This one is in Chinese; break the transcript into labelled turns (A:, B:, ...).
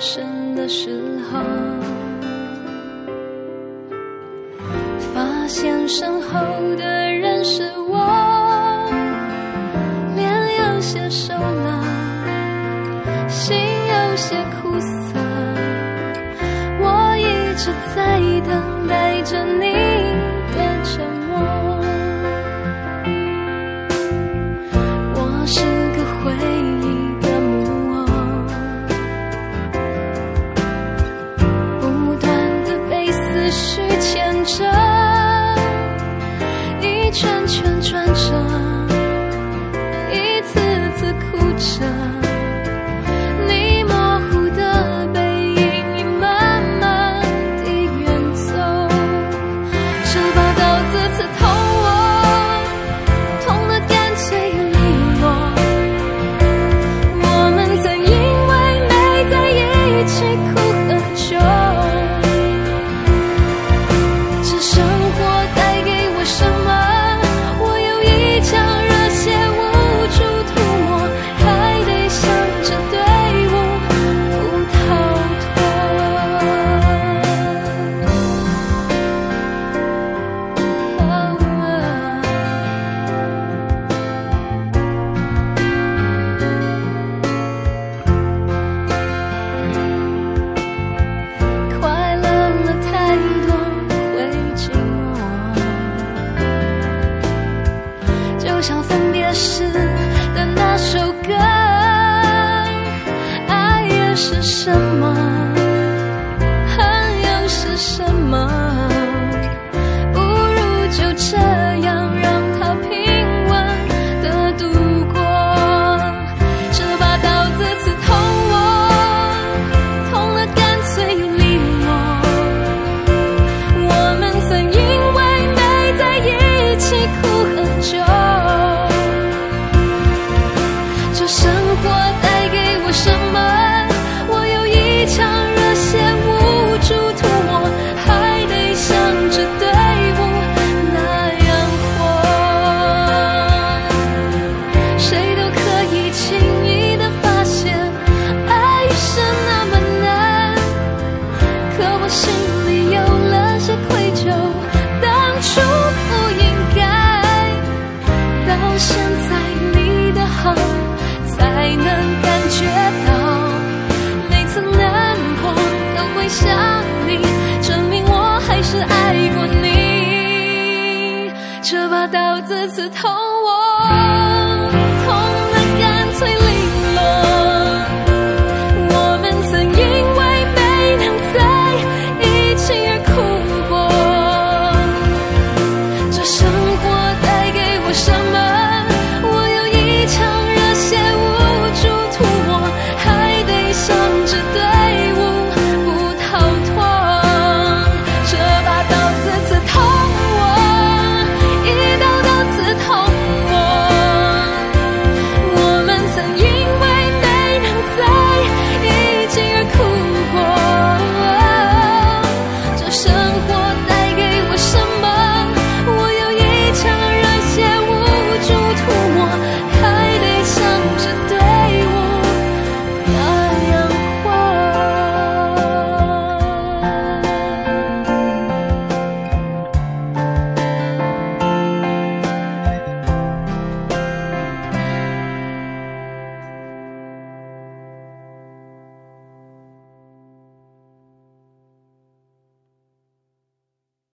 A: 身的时候发现身后的人是我脸有些瘦了心有些苦涩我一直在等待着你的沉默我是去牵着一圈圈少分别时就像这把刀子刺痛我。